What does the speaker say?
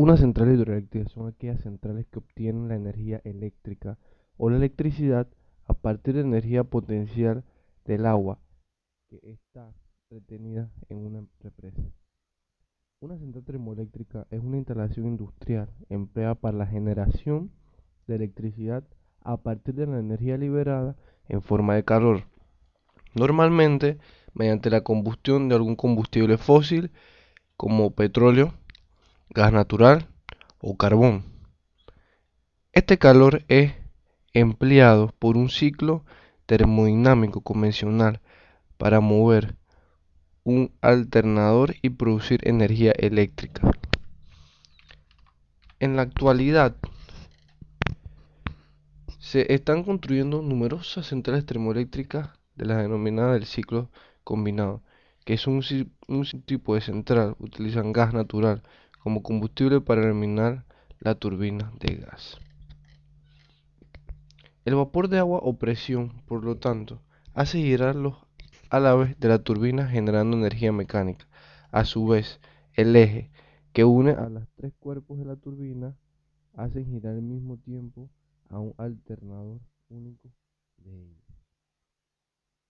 Una central hidroeléctrica son aquellas centrales que obtienen la energía eléctrica o la electricidad a partir de energía potencial del agua que está retenida en una represa. Una central termoeléctrica es una instalación industrial empleada para la generación de electricidad a partir de la energía liberada en forma de calor, normalmente mediante la combustión de algún combustible fósil como petróleo, gas natural o carbón. Este calor es empleado por un ciclo termodinámico convencional para mover un alternador y producir energía eléctrica. En la actualidad se están construyendo numerosas centrales termoeléctricas de la denominada del ciclo combinado, que es un, un tipo de central, utilizan gas natural como combustible para eliminar la turbina de gas. El vapor de agua o presión, por lo tanto, hace girar los alaves de la turbina generando energía mecánica. A su vez, el eje que une a los tres cuerpos de la turbina hace girar al mismo tiempo a un alternador único de ellos.